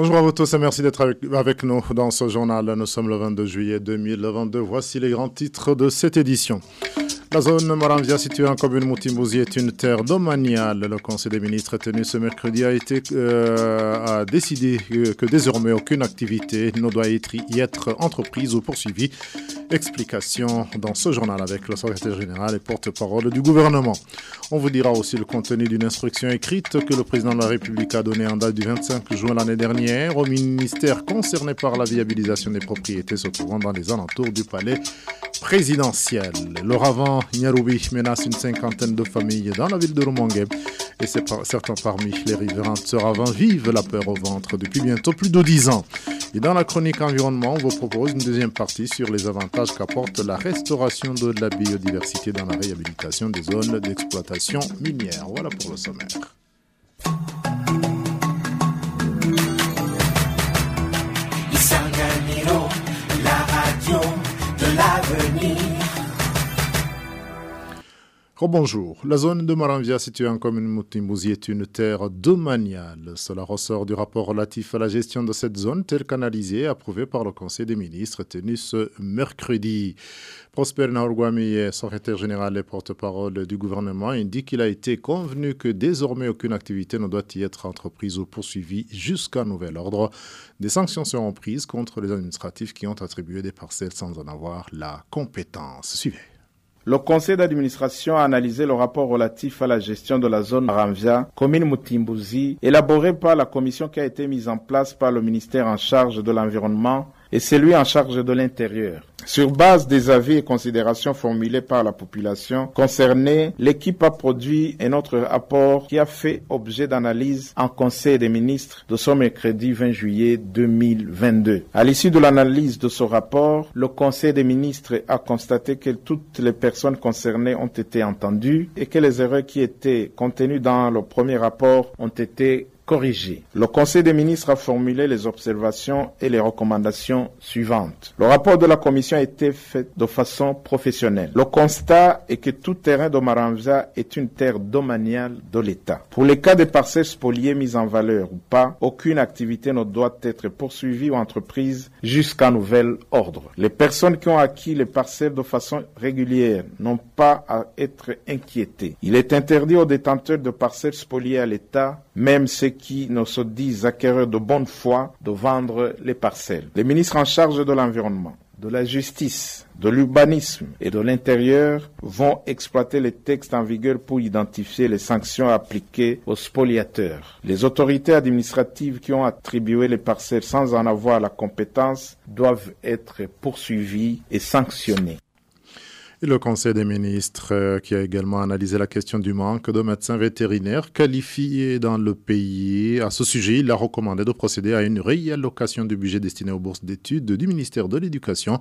Bonjour à vous tous et merci d'être avec, nous dans ce journal. Nous sommes le 22 juillet 2022. Voici les grands titres de cette édition. La zone Maranvia située en commune Moutimouzi est une terre domaniale. Le Conseil des ministres tenu ce mercredi a, été, euh, a décidé que désormais aucune activité ne doit y être entreprise ou poursuivie. Explication dans ce journal avec le secrétaire général et porte-parole du gouvernement. On vous dira aussi le contenu d'une instruction écrite que le président de la République a donnée en date du 25 juin l'année dernière au ministère concerné par la viabilisation des propriétés se trouvant dans les alentours du palais présidentiel. Nyarubi menace une cinquantaine de familles dans la ville de Rumongue et certains parmi les riverains de ce ravin vivent la peur au ventre depuis bientôt plus de dix ans. Et dans la chronique environnement, on vous propose une deuxième partie sur les avantages qu'apporte la restauration de la biodiversité dans la réhabilitation des zones d'exploitation minière. Voilà pour le sommaire. Bonjour. La zone de Maranvia située en commune Moutimouzi est une terre domaniale. Cela ressort du rapport relatif à la gestion de cette zone telle qu'analysée et approuvée par le Conseil des ministres tenu ce mercredi. Prosper Naurguami, secrétaire général et porte-parole du gouvernement, indique qu'il a été convenu que désormais aucune activité ne doit y être entreprise ou poursuivie jusqu'à nouvel ordre. Des sanctions seront prises contre les administratifs qui ont attribué des parcelles sans en avoir la compétence. Suivez. Le conseil d'administration a analysé le rapport relatif à la gestion de la zone Ramvia, commune Mutimbuzi, élaboré par la commission qui a été mise en place par le ministère en charge de l'environnement et celui en charge de l'intérieur. Sur base des avis et considérations formulés par la population concernée, l'équipe a produit un autre rapport qui a fait objet d'analyse en Conseil des ministres de ce mercredi 20 juillet 2022. À l'issue de l'analyse de ce rapport, le Conseil des ministres a constaté que toutes les personnes concernées ont été entendues et que les erreurs qui étaient contenues dans le premier rapport ont été corrigé. Le Conseil des ministres a formulé les observations et les recommandations suivantes. Le rapport de la commission a été fait de façon professionnelle. Le constat est que tout terrain de Maranvza est une terre domaniale de l'État. Pour les cas des parcelles spoliées mises en valeur ou pas, aucune activité ne doit être poursuivie ou entreprise jusqu'à nouvel ordre. Les personnes qui ont acquis les parcelles de façon régulière n'ont pas à être inquiétées. Il est interdit aux détenteurs de parcelles spoliées à l'État, même ceux qui ne se disent acquéreurs de bonne foi de vendre les parcelles. Les ministres en charge de l'environnement, de la justice, de l'urbanisme et de l'intérieur vont exploiter les textes en vigueur pour identifier les sanctions appliquées aux spoliateurs. Les autorités administratives qui ont attribué les parcelles sans en avoir la compétence doivent être poursuivies et sanctionnées. Le Conseil des ministres, euh, qui a également analysé la question du manque de médecins vétérinaires qualifiés dans le pays. À ce sujet, il a recommandé de procéder à une réallocation du budget destiné aux bourses d'études du ministère de l'Éducation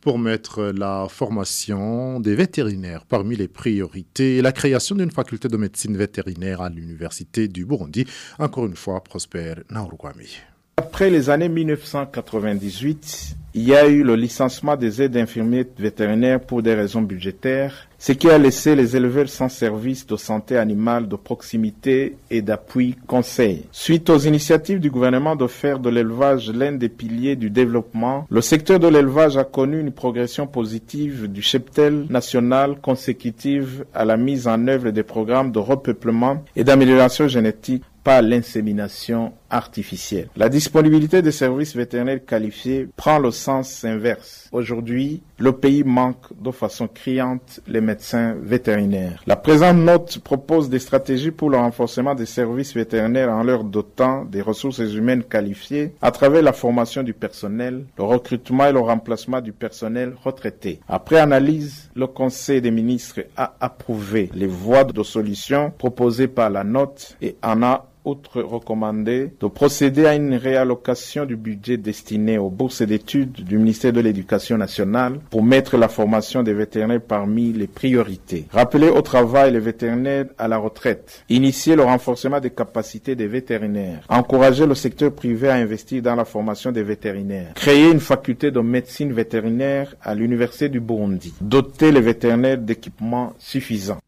pour mettre la formation des vétérinaires parmi les priorités et la création d'une faculté de médecine vétérinaire à l'Université du Burundi. Encore une fois, Prosper Naurugwami. Après les années 1998, il y a eu le licenciement des aides infirmiers vétérinaires pour des raisons budgétaires, ce qui a laissé les éleveurs sans service de santé animale de proximité et d'appui conseil. Suite aux initiatives du gouvernement de faire de l'élevage l'un des piliers du développement, le secteur de l'élevage a connu une progression positive du cheptel national consécutive à la mise en œuvre des programmes de repeuplement et d'amélioration génétique par l'insémination artificielle. La disponibilité des services vétérinaires qualifiés prend le sens inverse. Aujourd'hui, le pays manque de façon criante les médecins vétérinaires. La présente note propose des stratégies pour le renforcement des services vétérinaires en leur dotant des ressources humaines qualifiées à travers la formation du personnel, le recrutement et le remplacement du personnel retraité. Après analyse, le Conseil des ministres a approuvé les voies de solution proposées par la note et en a outre recommandé de procéder à une réallocation du budget destiné aux bourses d'études du ministère de l'Éducation nationale pour mettre la formation des vétérinaires parmi les priorités. Rappeler au travail les vétérinaires à la retraite. Initier le renforcement des capacités des vétérinaires. Encourager le secteur privé à investir dans la formation des vétérinaires. Créer une faculté de médecine vétérinaire à l'Université du Burundi. Doter les vétérinaires d'équipements suffisants.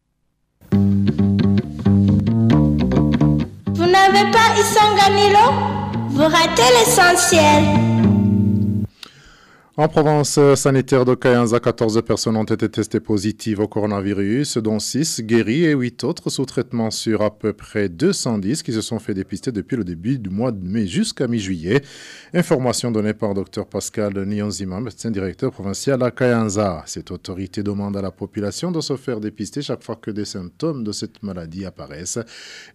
N'aimez pas Isanganilo Vous ratez l'essentiel? En province sanitaire de Kayanza, 14 personnes ont été testées positives au coronavirus, dont 6 guéries et 8 autres sous traitement sur à peu près 210 qui se sont fait dépister depuis le début du mois de mai jusqu'à mi-juillet. Information donnée par Dr Pascal Nyonzima, médecin directeur provincial à Kayanza. Cette autorité demande à la population de se faire dépister chaque fois que des symptômes de cette maladie apparaissent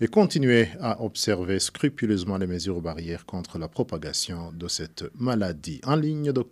et continuer à observer scrupuleusement les mesures barrières contre la propagation de cette maladie. En ligne de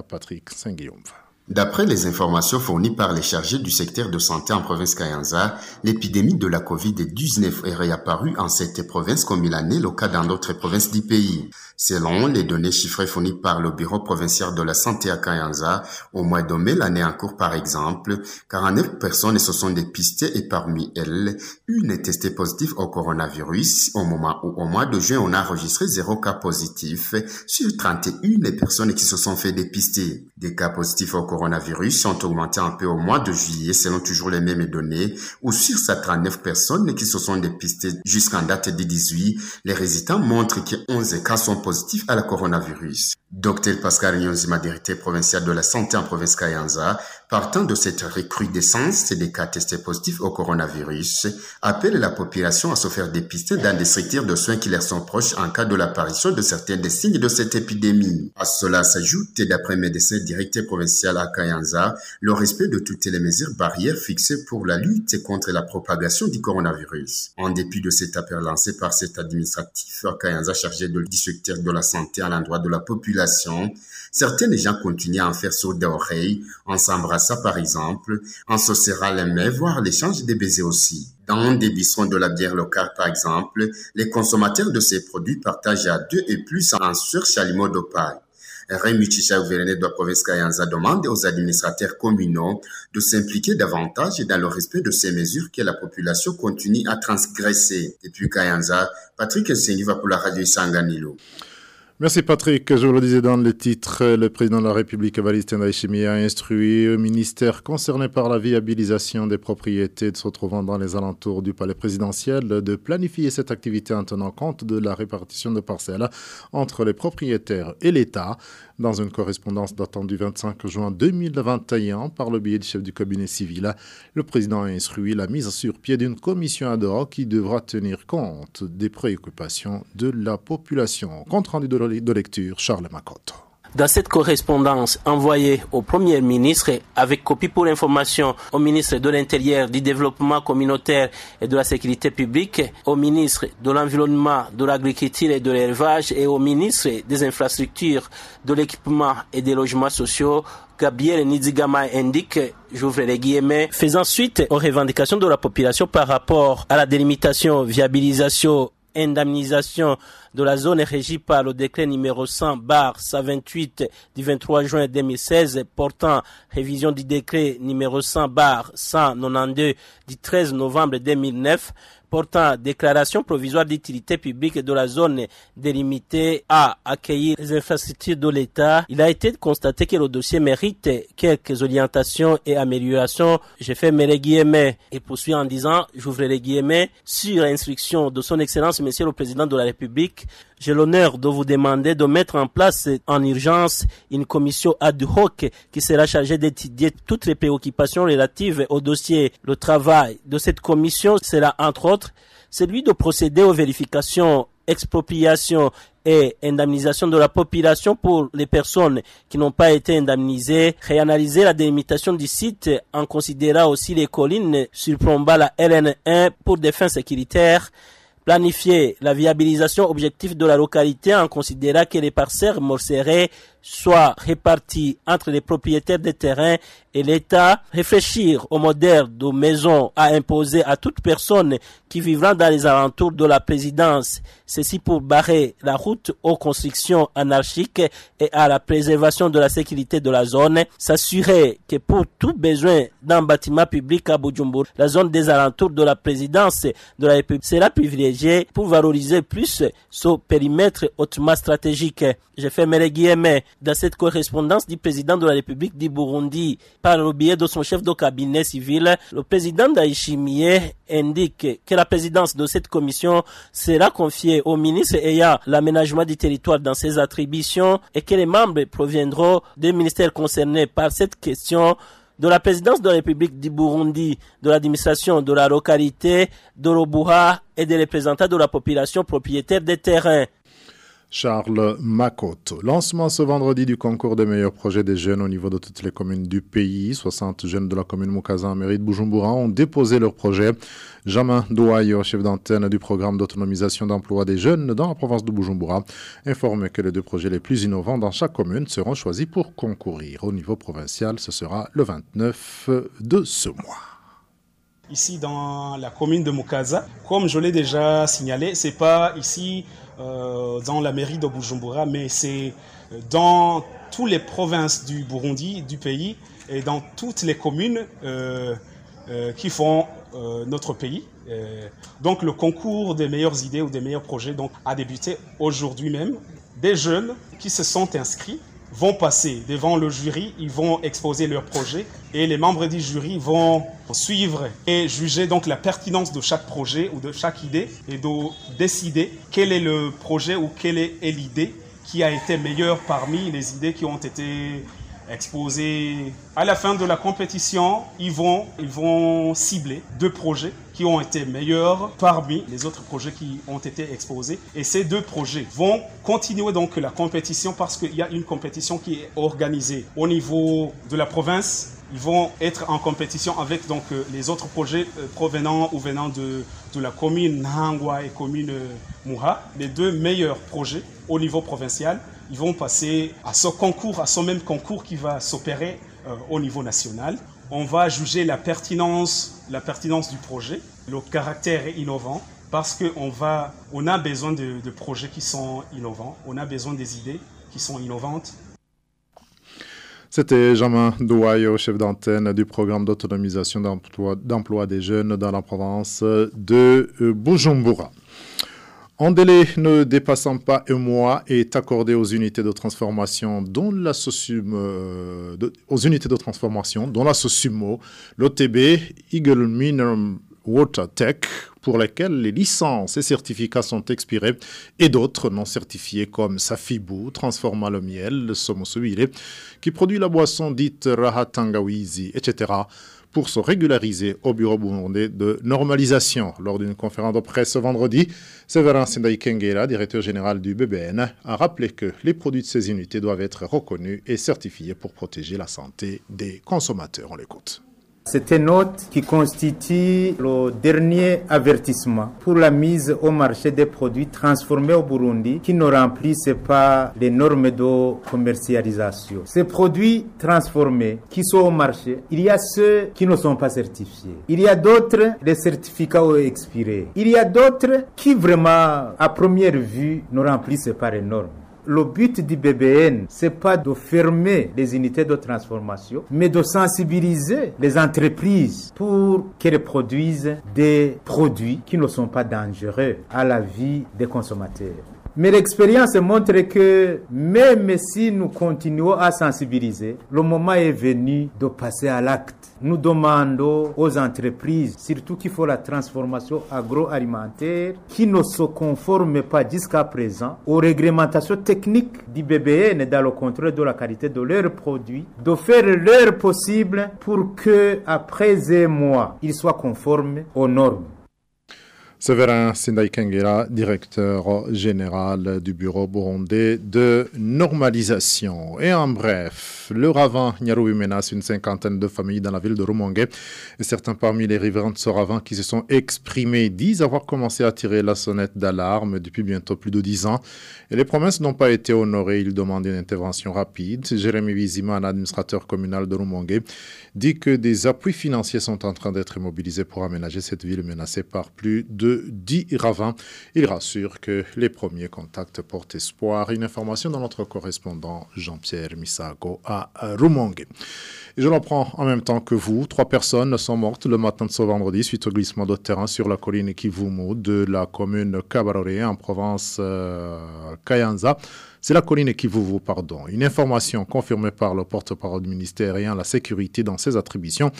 Patrick Saint-Guillaume. D'après les informations fournies par les chargés du secteur de santé en province Kayanza, l'épidémie de la COVID-19 est réapparue en cette province comme il en est le cas dans d'autres provinces du pays. Selon les données chiffrées fournies par le Bureau provincial de la santé à Kayanza, au mois de mai l'année en cours par exemple, 49 personnes se sont dépistées et parmi elles, une est testée positive au coronavirus au moment où au mois de juin on a enregistré zéro cas positif sur 31 personnes qui se sont fait dépister. Des cas positifs au coronavirus ont augmenté un peu au mois de juillet selon toujours les mêmes données où sur ces 39 personnes qui se sont dépistées jusqu'en date du 18, les résultats montrent que 11 cas sont positifs à la coronavirus. Dr Pascal Nyonzima, directeur provincial de la santé en province Kayanza, partant de cette recrudescence des cas testés positifs au coronavirus, appelle la population à se faire dépister dans des structures de soins qui leur sont proches en cas de l'apparition de certains des signes de cette épidémie. À cela s'ajoute, d'après médecin directeur provincial à Kayanza, le respect de toutes les mesures barrières fixées pour la lutte contre la propagation du coronavirus. En dépit de cet appel lancé par cet administratif à Kayanza chargé de, du secteur de la santé à l'endroit de la population, certains gens continuent à en faire sourd d'oreilles, en s'embrassant par exemple, en se serrant les mains, voire l'échange des baisers aussi. Dans des bistrots de la bière locale, par exemple, les consommateurs de ces produits partagent à deux et plus en surchalumeau de paille. Rémi de la province Kayanza, demande aux administrateurs communaux de s'impliquer davantage dans le respect de ces mesures que la population continue à transgresser. Depuis Kayanza, Patrick Sengiva pour la radio Sanganilo. Merci Patrick. Je vous le disais dans le titre, le président de la République, Evariste Ndayishimiye, a instruit au ministère concerné par la viabilisation des propriétés se trouvant dans les alentours du palais présidentiel de planifier cette activité en tenant compte de la répartition de parcelles entre les propriétaires et l'État. Dans une correspondance datant du 25 juin 2021 par le biais du chef du cabinet civil, le président a instruit la mise sur pied d'une commission ad hoc qui devra tenir compte des préoccupations de la population. Compte rendu de lecture, Charles Macotte. Dans cette correspondance envoyée au Premier ministre avec copie pour information au ministre de l'Intérieur, du Développement communautaire et de la Sécurité publique, au ministre de l'Environnement, de l'Agriculture et de l'Élevage et au ministre des Infrastructures, de l'Équipement et des Logements sociaux, Gabriel Nizigama indique, j'ouvre les guillemets, faisant suite aux revendications de la population par rapport à la délimitation, viabilisation indemnisation de la zone régie par le décret numéro 100 bar 128 du 23 juin 2016 portant révision du décret numéro 100 bar 192 du 13 novembre 2009 portant déclaration provisoire d'utilité publique de la zone délimitée à accueillir les infrastructures de l'État, il a été constaté que le dossier mérite quelques orientations et améliorations. J'ai fait mes guillemets et poursuis en disant, j'ouvre les guillemets, sur instruction de son Excellence Monsieur le Président de la République, j'ai l'honneur de vous demander de mettre en place en urgence une commission ad hoc qui sera chargée d'étudier toutes les préoccupations relatives au dossier. Le travail de cette commission sera entre autres celui de procéder aux vérifications, expropriations et indemnisation de la population pour les personnes qui n'ont pas été indemnisées, réanalyser la délimitation du site en considérant aussi les collines surplombant la LN1 pour des fins sécuritaires, planifier la viabilisation objective de la localité en considérant que les parcelles morcérées soient réparties entre les propriétaires des terrains et l'État, réfléchir au modèle de maison à imposer à toute personne qui vivra dans les alentours de la présidence, ceci pour barrer la route aux constructions anarchiques et à la préservation de la sécurité de la zone, s'assurer que pour tout besoin d'un bâtiment public à Bujumbura, la zone des alentours de la présidence de la République sera privilégiée pour valoriser plus ce périmètre hautement stratégique. J'ai fait mes guillemets dans cette correspondance du président de la République du Burundi par le biais de son chef de cabinet civil. Le président d'Aïchimie indique que la présidence de cette commission sera confiée au ministre ayant l'aménagement du territoire dans ses attributions et que les membres proviendront des ministères concernés par cette question de la présidence de la République du Burundi, de l'administration de la localité d'Orobuha et des représentants de la population propriétaire des terrains. Charles Makoto. Lancement ce vendredi du concours des meilleurs projets des jeunes au niveau de toutes les communes du pays. 60 jeunes de la commune Moukazan, mairie de Bujumbura, ont déposé leur projet. Jamin Douayo, chef d'antenne du programme d'autonomisation d'emploi des jeunes dans la province de Bujumbura, informe que les deux projets les plus innovants dans chaque commune seront choisis pour concourir. Au niveau provincial, ce sera le 29 de ce mois ici dans la commune de Mukaza. Comme je l'ai déjà signalé, c'est pas ici euh, dans la mairie de Bujumbura, mais c'est dans toutes les provinces du Burundi, du pays, et dans toutes les communes euh, euh, qui font notre pays. donc le concours des meilleures idées ou des meilleurs projets donc, a débuté aujourd'hui même. Des jeunes qui se sont inscrits vont passer devant le jury, ils vont exposer leur projet et les membres du jury vont suivre et juger donc la pertinence de chaque projet ou de chaque idée et de décider quel est le projet ou quelle est l'idée qui a été meilleure parmi les idées qui ont été exposées. À la fin de la compétition, ils vont, ils vont cibler deux projets qui ont été meilleurs parmi les autres projets qui ont été exposés. Et ces deux projets vont continuer donc la compétition parce qu'il y a une compétition qui est organisée au niveau de la province. Ils vont être en compétition avec donc euh, les autres projets euh, provenant ou venant de, de la commune Nangwa et commune euh, Mouha, les deux meilleurs projets au niveau provincial. Ils vont passer à ce concours, à ce même concours qui va s'opérer au niveau national on va juger la pertinence, la pertinence du projet, le caractère innovant, parce qu'on on a besoin de, projets qui sont innovants, on a besoin des idées qui sont innovantes. C'était Jean-Marc Douayo, chef d'antenne du programme d'autonomisation d'emploi des jeunes dans la province de Bujumbura. Un délai ne dépassant pas un mois est accordé aux unités de transformation dont la euh, SOSUMO, l'OTB, Eagle Mineral Water Tech, pour lesquelles les licences et certificats sont expirés, et d'autres non certifiés comme Safibou, Transforma le miel, le qui produit la boisson dite Rahatangawizi, etc pour se régulariser au bureau burundais de normalisation. Lors d'une conférence de presse ce vendredi, Séverin Sendai Kengera, directeur général du BBN, a rappelé que les produits de ces unités doivent être reconnus et certifiés pour protéger la santé des consommateurs. On l'écoute. Cette note qui constitue le dernier avertissement pour la mise au marché des produits transformés au Burundi qui ne remplissent pas les normes de commercialisation. Ces produits transformés qui sont au marché, il y a ceux qui ne sont pas certifiés. Il y a d'autres, les certificats ont expiré. Il y a d'autres qui vraiment, à première vue, ne remplissent pas les normes. Le but du BBN, c'est pas de fermer les unités de transformation, mais de sensibiliser les entreprises pour qu'elles produisent des produits qui ne sont pas dangereux à la vie des consommateurs. Mais l'expérience montre que même si nous continuons à sensibiliser, le moment est venu de passer à l'acte. Nous demandons aux entreprises, surtout qui font la transformation agroalimentaire, qui ne se conforment pas jusqu'à présent aux réglementations techniques du BBN dans le contrôle de la qualité de leurs produits, de faire leur possible pour que, après un mois, ils soient conformes aux normes. Séverin Sindai Kengera, directeur général du bureau burundais de normalisation. Et en bref, le ravin Nyarubi menace une cinquantaine de familles dans la ville de Rumongue. Et certains parmi les riverains de ce ravin qui se sont exprimés disent avoir commencé à tirer la sonnette d'alarme depuis bientôt plus de dix ans. Et les promesses n'ont pas été honorées. Ils demandent une intervention rapide. Jérémy Vizima, administrateur communal de Rumongue, dit que des appuis financiers sont en train d'être mobilisés pour aménager cette ville menacée par plus de de 10 ravins. Il rassure que les premiers contacts portent espoir. Une information dans notre correspondant Jean-Pierre Misago à Rumongue. je l'apprends en même temps que vous. Trois personnes sont mortes le matin de ce vendredi suite au glissement de terrain sur la colline Kivumu de la commune Kabarore en province euh, Kayanza. C'est la colline qui vous pardon. Une information confirmée par le porte-parole du ministère ayant la sécurité dans ses attributions.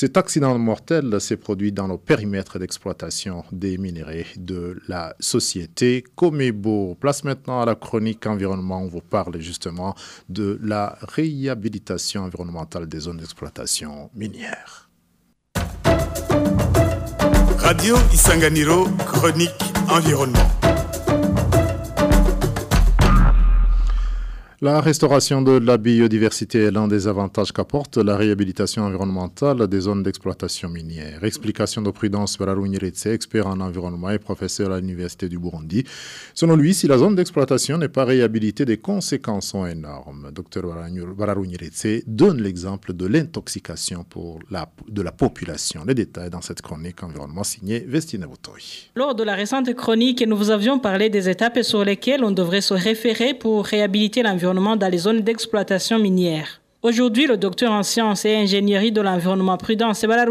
Cet accident mortel s'est produit dans le périmètre d'exploitation des minéraux de la société Comebo. Place maintenant à la chronique environnement. On vous parle justement de la réhabilitation environnementale des zones d'exploitation minière. Radio Isanganiro, chronique environnement. La restauration de la biodiversité est l'un des avantages qu'apporte la réhabilitation environnementale des zones d'exploitation minière. Explication de Prudence Bararuniretse, expert en environnement et professeur à l'Université du Burundi. Selon lui, si la zone d'exploitation n'est pas réhabilitée, les conséquences sont énormes. Dr Bararuniretse donne l'exemple de l'intoxication de la population. Les détails dans cette chronique environnement signée Vestine Boutoy. Lors de la récente chronique, nous vous avions parlé des étapes sur lesquelles on devrait se référer pour réhabiliter l'environnement dans les zones d'exploitation minière. Aujourd'hui, le docteur en sciences et ingénierie de l'environnement prudent Sebala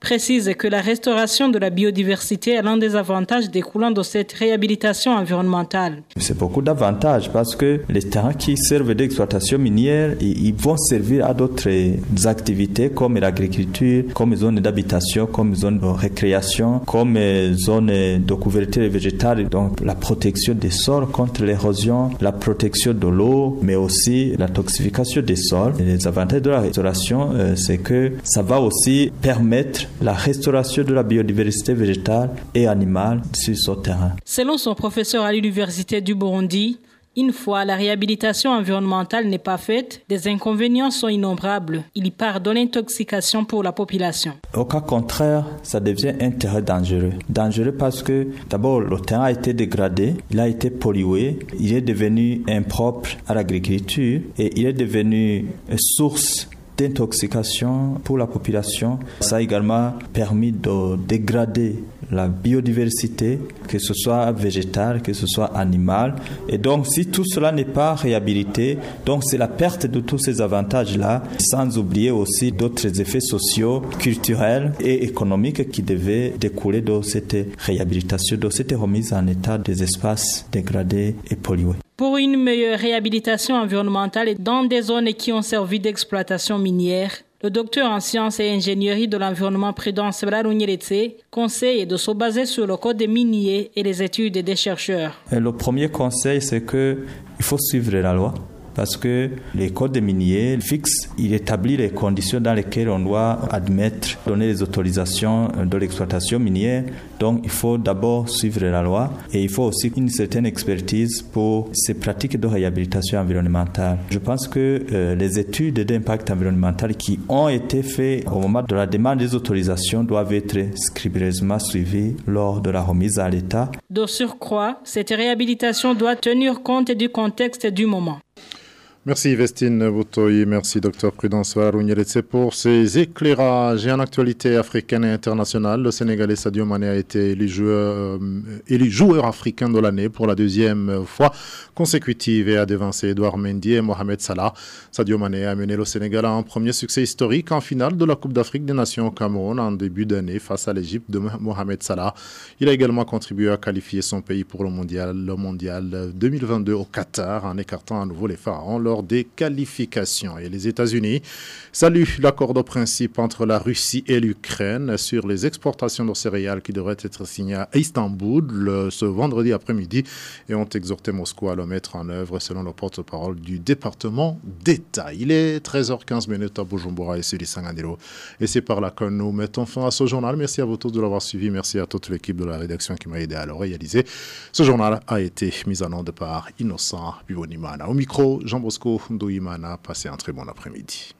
précise que la restauration de la biodiversité est l'un des avantages découlant de cette réhabilitation environnementale. C'est beaucoup d'avantages parce que les terrains qui servent d'exploitation minière, ils vont servir à d'autres activités comme l'agriculture, comme zones d'habitation, comme zones de récréation, comme zones de couverture végétale, donc la protection des sols contre l'érosion, la protection de l'eau, mais aussi la toxification des sols les avantages de la restauration, euh, c'est que ça va aussi permettre la restauration de la biodiversité végétale et animale sur ce terrain. Selon son professeur à l'Université du Burundi, une fois la réhabilitation environnementale n'est pas faite, des inconvénients sont innombrables. Il y part de l'intoxication pour la population. Au cas contraire, ça devient un terrain dangereux. Dangereux parce que d'abord le terrain a été dégradé, il a été pollué, il est devenu impropre à l'agriculture et il est devenu source d'intoxication pour la population. Ça a également permis de dégrader la biodiversité, que ce soit végétale, que ce soit animale. Et donc, si tout cela n'est pas réhabilité, donc c'est la perte de tous ces avantages-là, sans oublier aussi d'autres effets sociaux, culturels et économiques qui devaient découler de cette réhabilitation, de cette remise en état des espaces dégradés et pollués. Pour une meilleure réhabilitation environnementale dans des zones qui ont servi d'exploitation minière, le docteur en sciences et ingénierie de l'environnement Prudence Braruniretse conseille de se baser sur le code des miniers et les études des chercheurs. le premier conseil, c'est qu'il faut suivre la loi parce que les codes des miniers fixe, il établit les conditions dans lesquelles on doit admettre, donner les autorisations de l'exploitation minière. Donc il faut d'abord suivre la loi et il faut aussi une certaine expertise pour ces pratiques de réhabilitation environnementale. Je pense que euh, les études d'impact environnemental qui ont été faites au moment de la demande des autorisations doivent être scrupuleusement suivies lors de la remise à l'État. De surcroît, cette réhabilitation doit tenir compte du contexte du moment. Merci Vestine Boutoy, merci Dr Prudence Varounieletse pour ces éclairages. Et en actualité africaine et internationale, le Sénégalais Sadio Mané a été élu joueur, euh, joueur africain de l'année pour la deuxième fois consécutive et a devancé Edouard Mendy et Mohamed Salah. Sadio Mané a mené le Sénégal à un premier succès historique en finale de la Coupe d'Afrique des Nations au Cameroun en début d'année face à l'Égypte de Mohamed Salah. Il a également contribué à qualifier son pays pour le mondial, le mondial 2022 au Qatar en écartant à nouveau les pharaons des qualifications. Et les États-Unis saluent l'accord de principe entre la Russie et l'Ukraine sur les exportations de céréales qui devraient être signées à Istanbul ce vendredi après-midi et ont exhorté Moscou à le mettre en œuvre selon le porte-parole du département d'État. Il est 13h15 minutes à Bujumbura et sur Sanganilo. Et c'est par là que nous mettons fin à ce journal. Merci à vous tous de l'avoir suivi. Merci à toute l'équipe de la rédaction qui m'a aidé à le réaliser. Ce journal a été mis en onde par Innocent Bibonimana. Au micro, Jean Bosco Ndoimana. Passez un très bon après-midi.